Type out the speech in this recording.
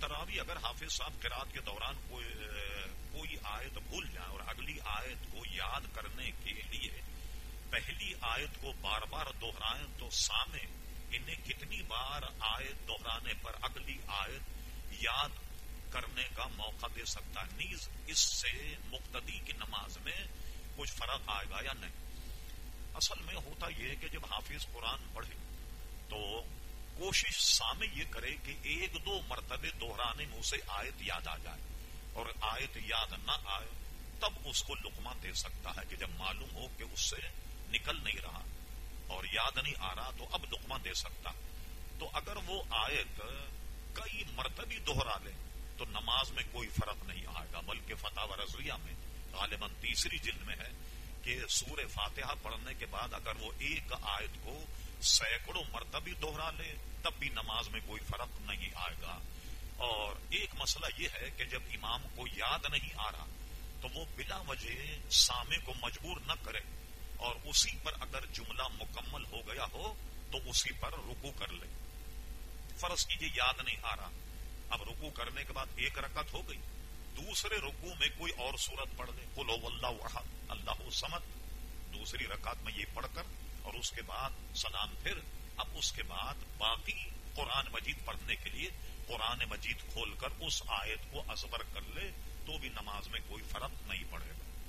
تراوی اگر حافظ صاحب قرآد کے دوران کوئی کوئی آیت بھول جائے اور اگلی آیت کو یاد کرنے کے لیے پہلی آیت کو بار بار دوہرائیں تو سامنے انہیں کتنی بار آیت دوہرانے پر اگلی آیت یاد کرنے کا موقع دے سکتا ہے۔ نیز اس سے مقتدی کی نماز میں کچھ فرق آئے گا یا نہیں؟ اصل میں ہوتا یہ کہ جب حافظ قرآن پڑھے تو کوشش سامنے یہ کرے کہ ایک دو مرتبے دوہرانے میں اسے آیت یاد آ جائے۔ اور آیت یاد نہ آئے، تب اس کو لکما دے سکتا ہے کہ جب معلوم ہو کہ اس سے نکل نہیں رہا۔ اور یاد نہیں آ رہا تو اب لکما دے سکتا۔ تو اگر وہ آیت کئی مرتبی دوہرا لے، تو نماز میں کوئی فرق نہیں آئے گا۔ بلکہ فتح و رضویہ میں غالباً تیسری جلد میں ہے کہ سور فاتحہ پڑھنے کے بعد اگر وہ ایک آیت کو سینکڑوں مرتبی دوہرا لے، تب بھی نماز میں کوئی فرق نہیں آئے گا۔ اور ایک مسئلہ یہ ہے کہ جب امام کو یاد نہیں آ رہا، تو وہ بلا وجہ سامے کو مجبور نہ کرے۔ اور اسی پر اگر جملہ مکمل ہو گیا ہو، تو اسی پر رکو کر لے۔ فرض کیجیے یاد نہیں آ رہا۔ اب رکو کرنے کے بعد ایک رکت ہو گئی، دوسرے رکو میں کوئی اور صورت پڑھ دے کلو اللہ اللہ سمت دوسری رکعت میں یہ پڑھ کر اور اس کے بعد سلام پھر۔ اب اس کے بعد باقی قرآن مجید پڑھنے کے لیے قرآن مجید کھول کر اس آیت کو ازبر کر لے، تو بھی نماز میں کوئی فرق نہیں پڑے گا۔